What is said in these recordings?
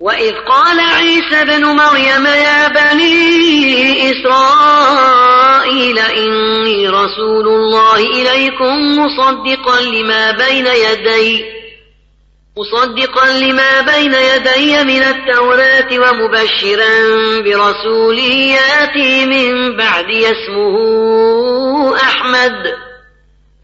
وإذ قال عيسى بن مريم يا بني إسرائيل إني رسول الله إليكم مصدقا لما بين يدي مصدقا لما بين يدي من التوراة ومبشرا برسول ياتي من بعد اسمه أحمد.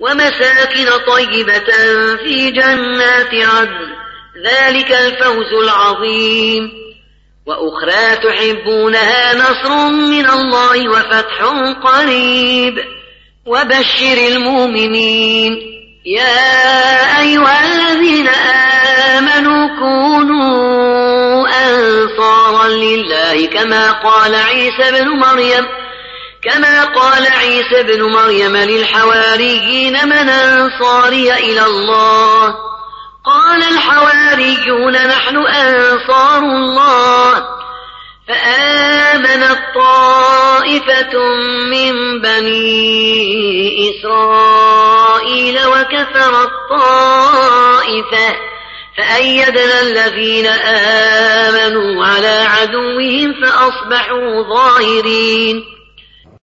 ومساكن طيبة في جنات عدن. ذلك الفوز العظيم. وأخرى تحبونها نصر من الله وفتح قريب. وبشر المؤمنين. يا أيها الذين آمنوا كونوا أنصارا لله كما قال عيسى بن مريم. كما قال عيسى ابن مريم للحواريين من أنصاري إلى الله. قال الحواريون نحن أنصار الله. فآمنت طائفة من بني إسرائيل وكفرت طائفة فأيدنا الذين آمنوا على عدوهم فأصبحوا ظاهرين.